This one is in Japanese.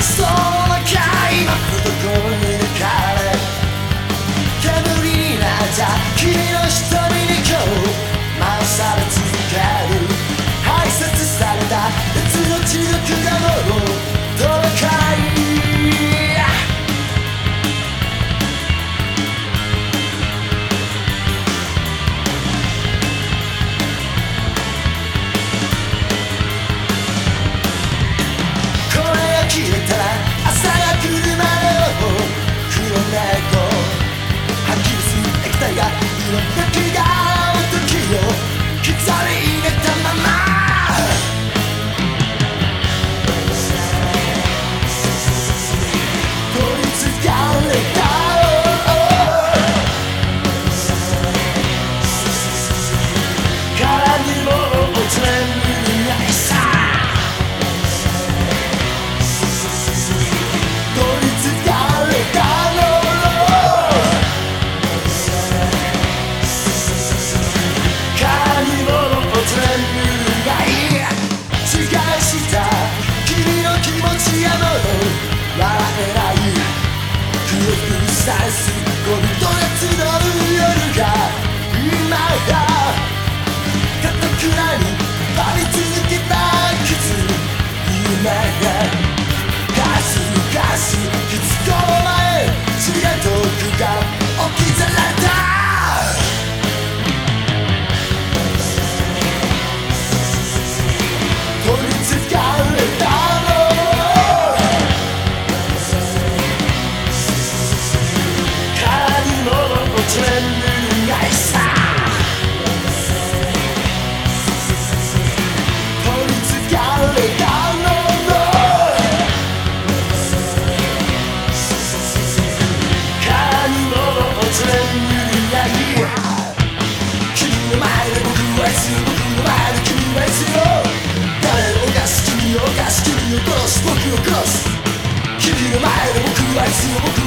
soul 消えたさが今片倉に I see